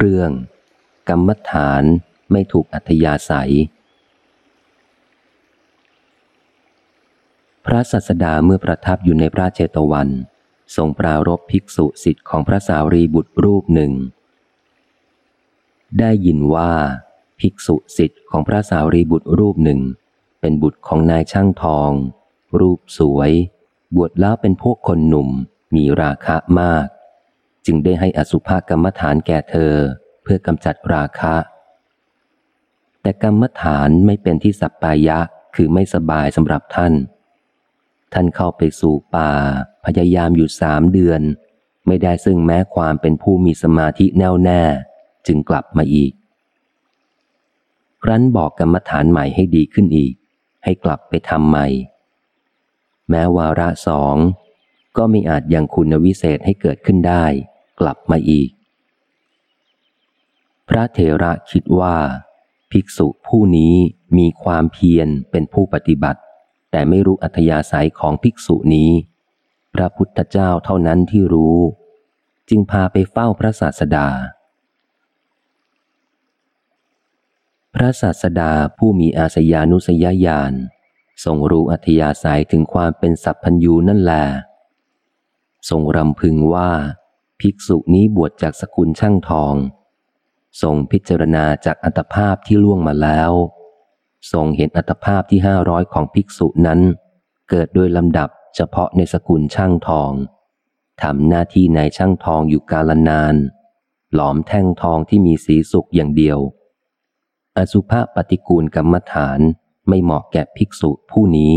เรื่อง กรรมฐานไม่ถูกอัธยาศัย พระสัสดาเมื่อประทับอยู่ในพระเจตวัน ทรงปรารบภิกษุสิทธิ์ของพระสารีบุตรรูปหนึ่ง ได้ยินว่าภิกษุสิทธิ์ของพระสารีบุตรรูปหนึ่ง เป็นบุตรของนายช่างทอง รูปสวย บวชแล้วเป็นพวกคนหนุ่มมีราคะมาก จึงได้ให้อสุภกรรมฐานแก่เธอ เพื่อกำจัดราคะ แต่กรรมฐานไม่เป็นที่สัปปายะคือไม่สบายสำหรับท่าน ท่านเข้าไปสู่ป่า พยายามอยู่สามเดือน ไม่ได้ซึ่งแม้ความเป็นผู้มีสมาธิแน่วแน่ จึงกลับมาอีก ครั้นบอกกรรมฐานใหม่ให้ดีขึ้นอีก ให้กลับไปทำใหม่ แม้วาระสองก็ไม่อาจยังคุณวิเศษให้เกิดขึ้นได้ กลับมาอีก พระเถระคิดว่า ภิกษุผู้นี้มีความเพียรเป็นผู้ปฏิบัติ แต่ไม่รู้อัธยาศัยของภิกษุนี้ พระพุทธเจ้าเท่านั้นที่รู้ จึงพาไปเฝ้าพระศาสดา พระศาสดาผู้มีอาสยานุสยญาณทรงรู้อัธยาศัยถึงความเป็นสัพพัญญูนั่นแหละทรงรำพึงว่า ภิกษุนี้บวชจากสกุลช่างทอง ทรงพิจารณาจากอัตภาพที่ล่วงมาแล้ว ทรงเห็นอัตภาพที่ห้าร้อยของภิกษุนั้น เกิดโดยลำดับเฉพาะในสกุลช่างทองทำหน้าที่ในช่างทองอยู่กาลนาน หลอมแท่งทองที่มีสีสุกอย่างเดียว อสุภาปฏิกูลกรรมฐานไม่เหมาะแก่ภิกษุผู้นี้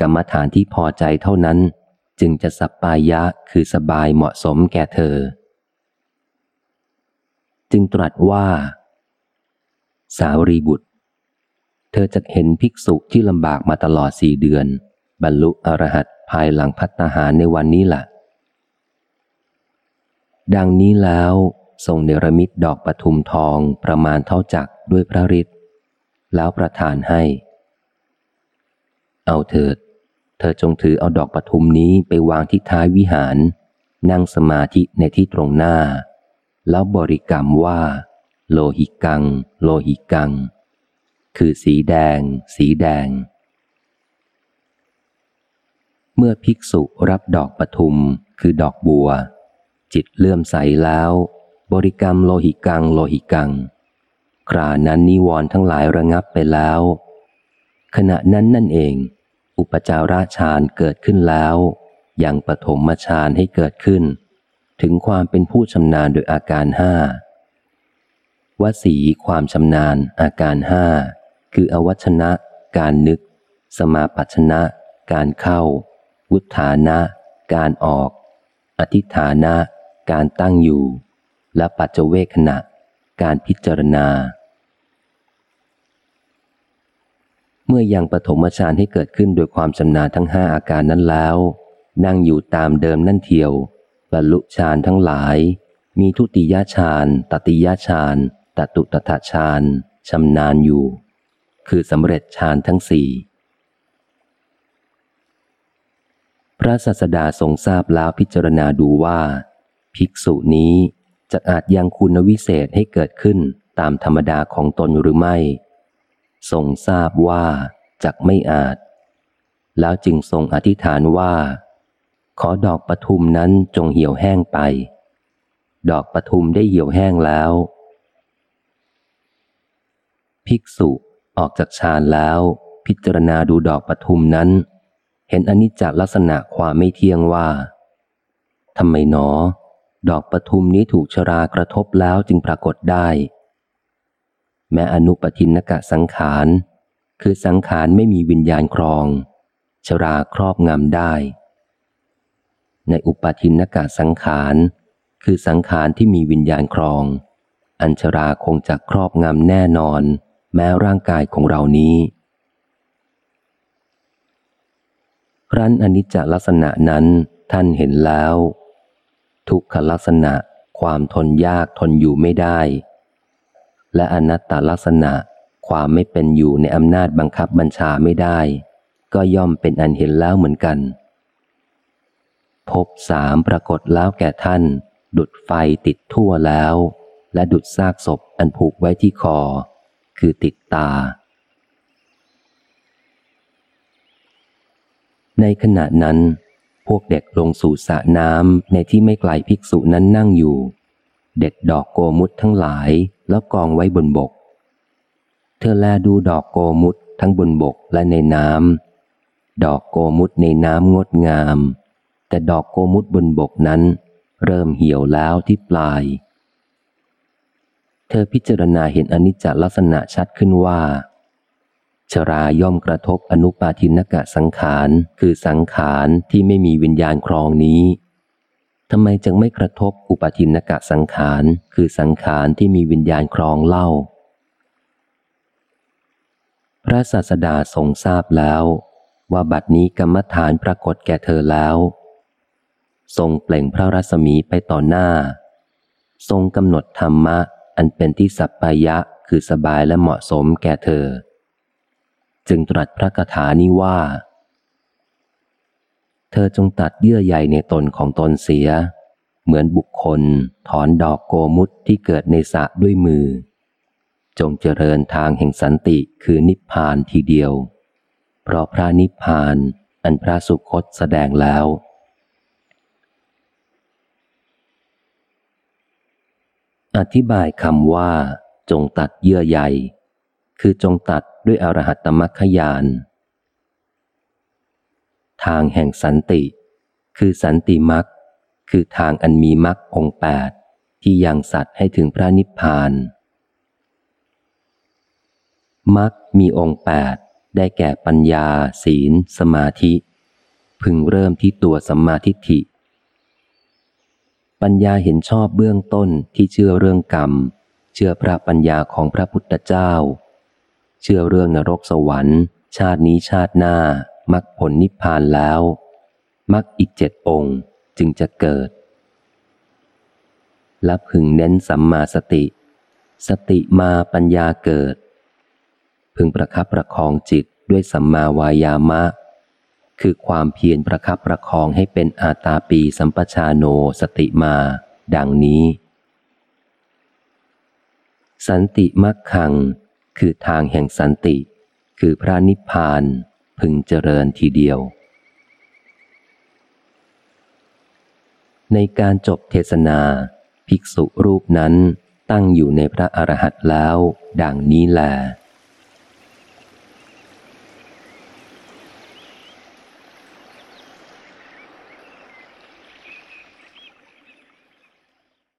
กรรมฐานที่พอใจเท่านั้น จึงจะสัปปายะคือสบายเหมาะสมแก่เธอ จึงตรัสว่า สาวรีบุตร เธอจะเห็นภิกษุที่ลำบากมาตลอดสี่เดือน บรรลุอรหัตภายหลังพัฒหารในวันนี้ละ่ะ ดังนี้แล้วทรงเนรมิตดอกปทุมทองประมาณเท่าจักด้วยพระฤทธิ์แล้วประทานให้ เอาเถิด เธอจงถือเอาดอกปทุมนี้ไปวางที่ท้ายวิหาร นั่งสมาธิในที่ตรงหน้า แล้วบริกรรมว่า โลหิกัง โลหิกัง คือสีแดง สีแดง เมื่อภิกษุรับดอกปทุมคือดอกบัว จิตเลื่อมใสแล้ว บริกรรมโลหิกัง โลหิกัง ครานั้นนิวรณ์ทั้งหลายระงับไปแล้ว ขณะนั้นนั่นเอง อุปจาราฌานเกิดขึ้นแล้วยังปฐมฌานให้เกิดขึ้น ถึงความเป็นผู้ชำนาญโดยอาการห้าวสีความชำนาญอาการห้าคืออวัชนะ การนึก สมาปัชนะ การเข้า วุฒานะ การออก อธิฐานะ การตั้งอยู่ และปัจเจเวขณะ การพิจารณา เมื่อยังปฐมฌานให้เกิดขึ้นโดยความชำนาญทั้งห้าอาการนั้นแล้ว นั่งอยู่ตามเดิมนั่นเทียว บรรลุฌานทั้งหลาย มีทุติยฌานตติยฌานตตุตถฌานชำนาญอยู่ คือสำเร็จฌานทั้งสี่พระศาสดาทรงทราบแล้วพิจารณาดูว่า ภิกษุนี้จะอาจยังคุณวิเศษให้เกิดขึ้นตามธรรมดาของตนหรือไม่ ทรงทราบว่าจักไม่อาจ แล้วจึงทรงอธิษฐานว่า ขอดอกปทุมนั้นจงเหี่ยวแห้งไป ดอกปทุมได้เหี่ยวแห้งแล้ว ภิกษุออกจากฌานแล้ว พิจารณาดูดอกปทุมนั้น เห็นอนิจจลักษณะความไม่เที่ยงว่าทำไมหนอ ดอกปทุมนี้ถูกชรากระทบแล้วจึงปรากฏได้ แม้อนุปทินกะสังขาร คือสังขารไม่มีวิญญาณครอง ชราครอบงำได้ ในอุปทินกะสังขาร คือสังขารที่มีวิญญาณครอง อัญชราคงจะครอบงำแน่นอน แม้ร่างกายของเรานี้ครั้นอนิจจลักษณะนั้นท่านเห็นแล้ว ทุกขลักษณะความทนยากทนอยู่ไม่ได้ และอนัตตลักษณะ ความไม่เป็นอยู่ในอำนาจบังคับบัญชาไม่ได้ ก็ย่อมเป็นอันเห็นแล้วเหมือนกัน พบสามปรากฏแล้วแก่ท่าน ดุดไฟติดทั่วแล้ว และดุดซากศพอันผูกไว้ที่คอ คือติดตา ในขณะนั้น พวกเด็กลงสู่สระน้ำในที่ไม่ไกลภิกษุนั้นนั่งอยู่เด็ดดอกโกมุตทั้งหลาย แล้วกองไว้บนบก เธอแลดูดอกโกมุตทั้งบนบกและในน้ำดอกโกมุตในน้ำงดงาม แต่ดอกโกมุตบนบกนั้น เริ่มเหี่ยวแล้วที่ปลาย เธอพิจารณาเห็นอนิจจลักษณะชัดขึ้นว่า ชราย่อมกระทบอนุปาทินกะสังขาร คือสังขารที่ไม่มีวิญญาณครองนี้ ทำไมจึงไม่กระทบอุปทินกะสังขาร คือสังขารที่มีวิญญาณครองเล่า พระศาสดาทรงทราบแล้ว ว่าบัดนี้กรรมฐานปรากฏแก่เธอแล้ว ทรงเปล่งพระรัศมีไปต่อหน้า ทรงกำหนดธรรมะ อันเป็นที่สัพพยะคือสบายและเหมาะสมแก่เธอ จึงตรัสพระคาถานี้ว่า เธอจงตัดเยื่อใยในตนของตนเสีย เหมือนบุคคล ถอนดอกโกมุตที่เกิดในสระด้วยมือ จงเจริญทางแห่งสันติคือนิพพานทีเดียว เพราะพระนิพพานอันพระสุคตแสดงแล้ว อธิบายคำว่า จงตัดเยื่อใย คือจงตัดด้วยอรหัตตมัคคยาน ทางแห่งสันติ คือสันติมัคคือทางอันมีมัคองแปดที่ยังสัตว์ให้ถึงพระนิพพานมักมีองค์แปดได้แก่ปัญญา ศีล สมาธิ พึงเริ่มที่ตัวสัมมาทิฏฐิ ปัญญาเห็นชอบเบื้องต้นที่เชื่อเรื่องกรรม เชื่อพระปัญญาของพระพุทธเจ้า เชื่อเรื่องนรกสวรรค์ ชาตินี้ชาติหน้า มักผลนิพพานแล้วมักอีกเจ็ดองค์จึงจะเกิด และพึงเน้นสัมมาสติ สติมาปัญญาเกิด พึงประคับประคองจิตด้วยสัมมาวายามะ คือความเพียรประคับประคองให้เป็นอาตาปีสัมปชาโนสติมา ดังนี้ สันติมักขัง คือทางแห่งสันติ คือพระนิพพาน พึงเจริญทีเดียว ในการจบเทศนา ภิกษุรูปนั้นตั้งอยู่ในพระอรหันต์แล้ว ดังนี้แหละ